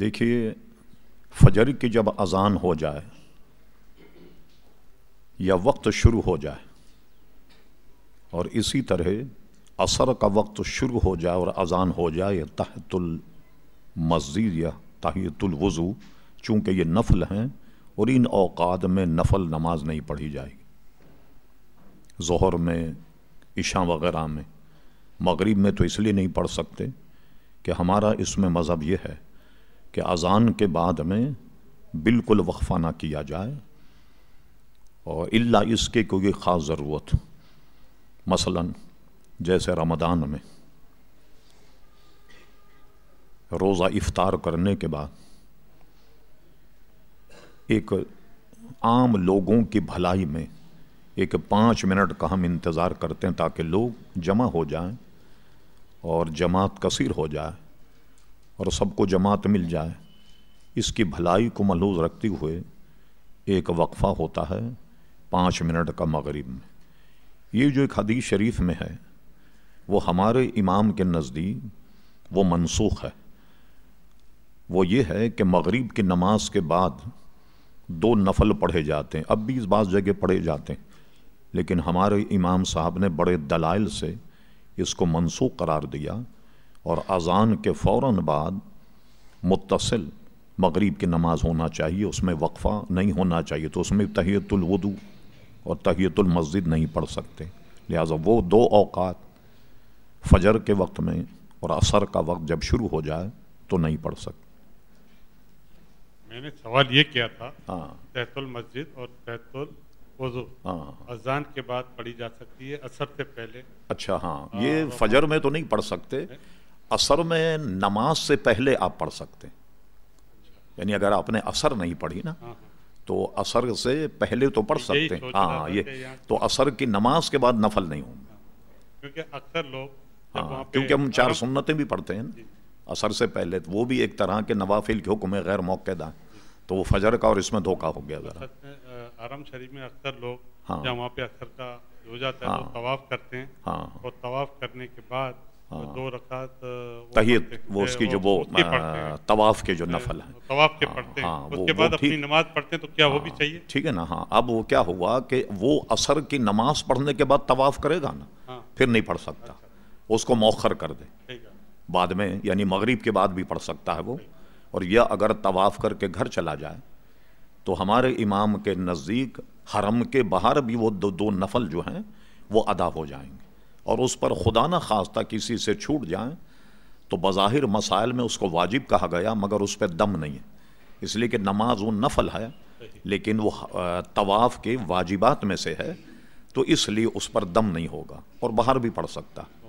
دیکھیے، فجر کی جب اذان ہو جائے یا وقت شروع ہو جائے اور اسی طرح عصر کا وقت شروع ہو جائے اور اذان ہو جائے تحت المسجد یا تحیت الوضو، چونکہ یہ نفل ہیں اور ان اوقات میں نفل نماز نہیں پڑھی جائے گی۔ ظہر میں، عشاء وغیرہ میں، مغرب میں تو اس لیے نہیں پڑھ سکتے کہ ہمارا اس میں مذہب یہ ہے کہ اذان کے بعد میں بالکل وقفہ نہ کیا جائے اور اللہ اس کے کوئی خاص ضرورت مثلا جیسے رمضان میں روزہ افطار کرنے کے بعد ایک عام لوگوں کی بھلائی میں ایک پانچ منٹ کا ہم انتظار کرتے ہیں تاکہ لوگ جمع ہو جائیں اور جماعت کثیر ہو جائے اور سب کو جماعت مل جائے۔ اس کی بھلائی کو ملحوظ رکھتے ہوئے ایک وقفہ ہوتا ہے پانچ منٹ کا مغرب میں۔ یہ جو ایک حدیث شریف میں ہے، وہ ہمارے امام کے نزدیک وہ منسوخ ہے۔ وہ یہ ہے کہ مغرب کی نماز کے بعد دو نفل پڑھے جاتے ہیں۔ اب بھی اس بعض جگہ پڑھے جاتے ہیں، لیکن ہمارے امام صاحب نے بڑے دلائل سے اس کو منسوخ قرار دیا۔ اور اذان کے فوراً بعد متصل مغرب کی نماز ہونا چاہیے اس میں وقفہ نہیں ہونا چاہیے تو اس میں تحیت الودو اور تحیت المسجد نہیں پڑھ سکتے۔ لہٰذا وہ دو اوقات فجر کے وقت میں اور عصر کا وقت جب شروع ہو جائے تو نہیں پڑھ سکتے۔ میں نے سوال یہ کیا تھا ہاں۔ تحت المسجد اور تحت الوضو ہاں۔ اذان کے بعد پڑھی جا سکتی ہے اثر سے پہلے؟ اچھا ہاں۔ یہ فجر میں تو نہیں پڑھ سکتے عصر میں نماز سے پہلے آپ پڑھ سکتے یعنی اگر آپ نے عصر نہیں پڑھی نا تو عصر سے پہلے تو پڑھ سکتے ہیں۔ ہاں یہ تو عصر کی نماز کے بعد نفل نہیں ہوں۔ کیونکہ اکثر لوگ ہاں کیونکہ ہم چار سنتیں بھی پڑھتے ہیں نا۔ عصر سے پہلے وہ بھی ایک طرح کے نوافل کے حکم غیر موقع تو وہ فجر کا اور اس میں دھوکا ہو گیا ذرا۔ اصل میں، آ، حرم شریف میں اکثر لوگ ہاں۔ وہاں پہ اکثر کا ہو جاتا ہے ہاں۔ طواف کرتے ہیں۔ ہاں۔ اور طواف کرنے کے بعد دو رکعت تحیت وہ اس کی جو وہ۔ طواف کے جو نفل ہیں۔ طواف کے ہاں، پڑھتے ہیں۔ ہاں، اس کے بعد اپنی نماز پڑھتے ہیں تو کیا وہ بھی چاہیے؟ ٹھیک ہے نا ہاں اب وہ کیا ہوا کہ وہ عصر کی نماز پڑھنے کے بعد طواف کرے گا نا ہاں۔ پھر نہیں پڑھ سکتا۔ اس کو مؤخر کر دے۔ بعد میں یعنی مغرب کے بعد بھی پڑھ سکتا ہے وہ۔ اور یا اگر طواف کر کے گھر چلا جائے تو ہمارے امام کے نزدیک حرم کے باہر بھی وہ دو دو نفل جو ہیں وہ ادا ہو جائیں گے۔ اور اس پر خدا نہ خواستہ کسی سے چھوٹ جائیں تو بظاہر مسائل میں اس کو واجب کہا گیا، مگر اس پہ دم نہیں ہے۔ اس لیے کہ نماز وہ نفل ہے، لیکن وہ طواف کے واجبات میں سے ہے، تو اس لیے اس پر دم نہیں ہوگا اور باہر بھی پڑھ سکتا۔ ہے